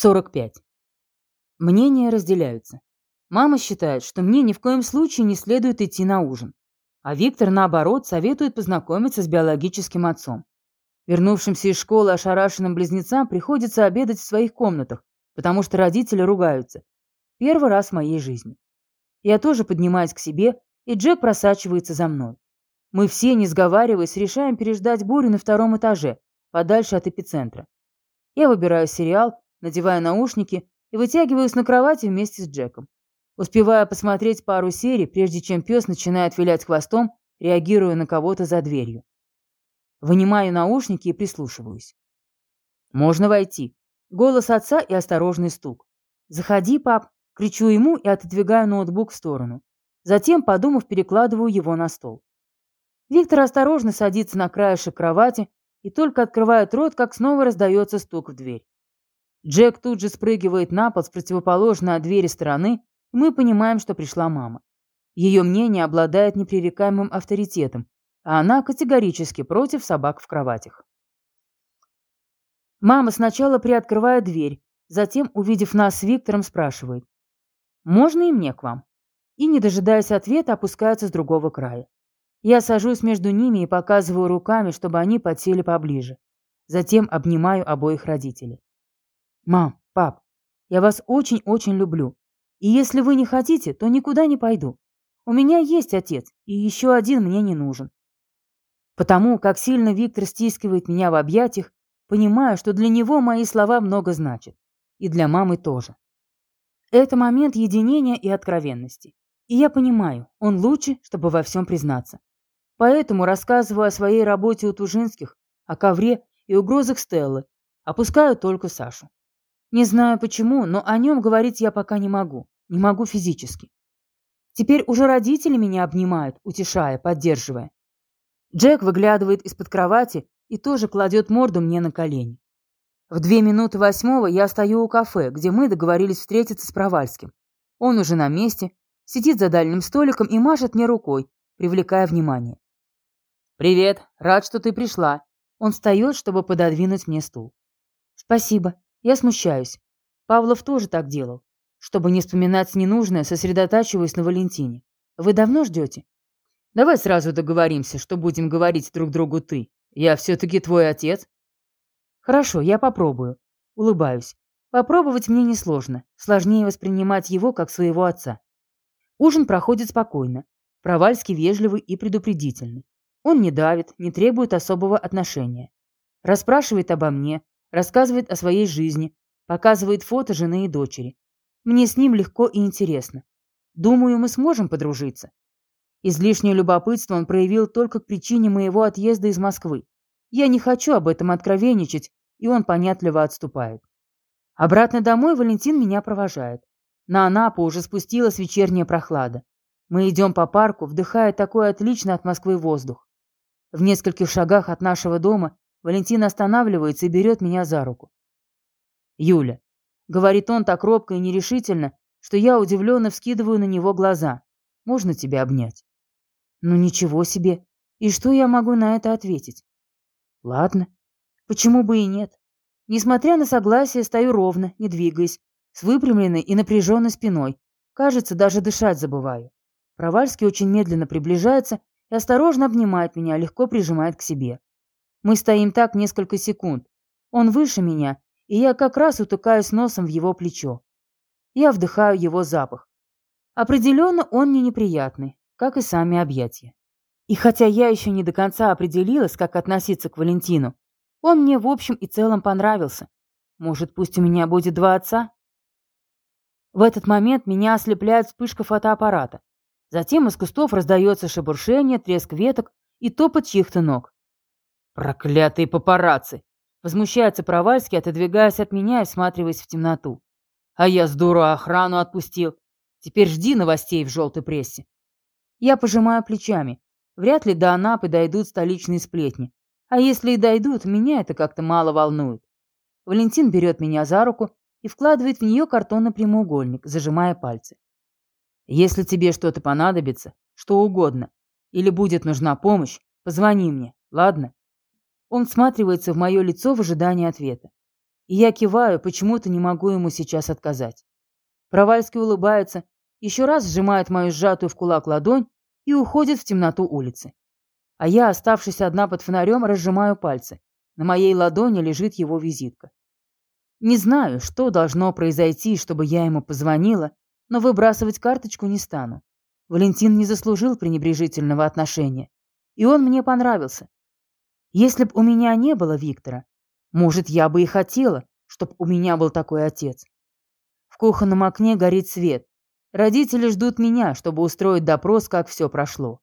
45. Мнения разделяются. Мама считает, что мне ни в коем случае не следует идти на ужин. А Виктор, наоборот, советует познакомиться с биологическим отцом. Вернувшимся из школы ошарашенным близнецам приходится обедать в своих комнатах, потому что родители ругаются. Первый раз в моей жизни. Я тоже поднимаюсь к себе, и Джек просачивается за мной. Мы все, не сговариваясь, решаем переждать бурю на втором этаже, подальше от эпицентра. Я выбираю сериал, надеваю наушники и вытягиваюсь на кровати вместе с Джеком. Успеваю посмотреть пару серий, прежде чем пес начинает вилять хвостом, реагируя на кого-то за дверью. Вынимаю наушники и прислушиваюсь. «Можно войти». Голос отца и осторожный стук. «Заходи, пап», — кричу ему и отодвигаю ноутбук в сторону. Затем, подумав, перекладываю его на стол. Виктор осторожно садится на краешек кровати и только открывает рот, как снова раздается стук в дверь. Джек тут же спрыгивает на пол с противоположной от двери стороны, и мы понимаем, что пришла мама. Ее мнение обладает непререкаемым авторитетом, а она категорически против собак в кроватях. Мама сначала приоткрывает дверь, затем, увидев нас с Виктором, спрашивает. «Можно и мне к вам?» И, не дожидаясь ответа, опускается с другого края. Я сажусь между ними и показываю руками, чтобы они подсели поближе. Затем обнимаю обоих родителей. «Мам, пап, я вас очень-очень люблю. И если вы не хотите, то никуда не пойду. У меня есть отец, и еще один мне не нужен. Потому как сильно Виктор стискивает меня в объятиях, понимаю, что для него мои слова много значат. И для мамы тоже. Это момент единения и откровенности. И я понимаю, он лучше, чтобы во всем признаться. Поэтому рассказываю о своей работе у Тужинских, о ковре и угрозах Стеллы. Опускаю только Сашу. Не знаю почему, но о нем говорить я пока не могу. Не могу физически. Теперь уже родители меня обнимают, утешая, поддерживая. Джек выглядывает из-под кровати и тоже кладет морду мне на колени. В две минуты восьмого я стою у кафе, где мы договорились встретиться с Провальским. Он уже на месте, сидит за дальним столиком и машет мне рукой, привлекая внимание. «Привет, рад, что ты пришла». Он встает, чтобы пододвинуть мне стул. «Спасибо, я смущаюсь. Павлов тоже так делал. Чтобы не вспоминать ненужное, сосредотачиваюсь на Валентине. Вы давно ждете?» Давай сразу договоримся, что будем говорить друг другу «ты». Я все-таки твой отец. Хорошо, я попробую. Улыбаюсь. Попробовать мне несложно. Сложнее воспринимать его как своего отца. Ужин проходит спокойно. Провальский вежливый и предупредительный. Он не давит, не требует особого отношения. Расспрашивает обо мне, рассказывает о своей жизни, показывает фото жены и дочери. Мне с ним легко и интересно. Думаю, мы сможем подружиться. Излишнее любопытство он проявил только к причине моего отъезда из Москвы. Я не хочу об этом откровенничать, и он понятливо отступает. Обратно домой Валентин меня провожает. На Анапу уже спустилась вечерняя прохлада. Мы идем по парку, вдыхая такой отличный от Москвы воздух. В нескольких шагах от нашего дома Валентин останавливается и берет меня за руку. «Юля», — говорит он так робко и нерешительно, что я удивленно вскидываю на него глаза. «Можно тебя обнять?» Ну ничего себе. И что я могу на это ответить? Ладно. Почему бы и нет? Несмотря на согласие, стою ровно, не двигаясь, с выпрямленной и напряженной спиной. Кажется, даже дышать забываю. Провальский очень медленно приближается и осторожно обнимает меня, легко прижимает к себе. Мы стоим так несколько секунд. Он выше меня, и я как раз утыкаюсь носом в его плечо. Я вдыхаю его запах. Определенно он мне неприятный, как и сами объятия. И хотя я еще не до конца определилась, как относиться к Валентину, он мне в общем и целом понравился. Может, пусть у меня будет два отца? В этот момент меня ослепляет вспышка фотоаппарата. Затем из кустов раздается шебуршение, треск веток и топот чьих-то ног. «Проклятые папарацци!» Возмущается Провальский, отодвигаясь от меня и всматриваясь в темноту. «А я с дуру охрану отпустил. Теперь жди новостей в желтой прессе». Я пожимаю плечами. Вряд ли до Анапы дойдут столичные сплетни. А если и дойдут, меня это как-то мало волнует. Валентин берет меня за руку и вкладывает в нее картонный прямоугольник, зажимая пальцы. Если тебе что-то понадобится, что угодно, или будет нужна помощь, позвони мне, ладно? Он всматривается в мое лицо в ожидании ответа. И я киваю, почему-то не могу ему сейчас отказать. Провальский улыбается, еще раз сжимает мою сжатую в кулак ладонь и уходит в темноту улицы. А я, оставшись одна под фонарем, разжимаю пальцы. На моей ладони лежит его визитка. Не знаю, что должно произойти, чтобы я ему позвонила, но выбрасывать карточку не стану. Валентин не заслужил пренебрежительного отношения. И он мне понравился. Если б у меня не было Виктора, может, я бы и хотела, чтобы у меня был такой отец. В кухонном окне горит свет. Родители ждут меня, чтобы устроить допрос, как все прошло.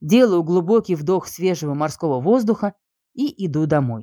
Делаю глубокий вдох свежего морского воздуха и иду домой.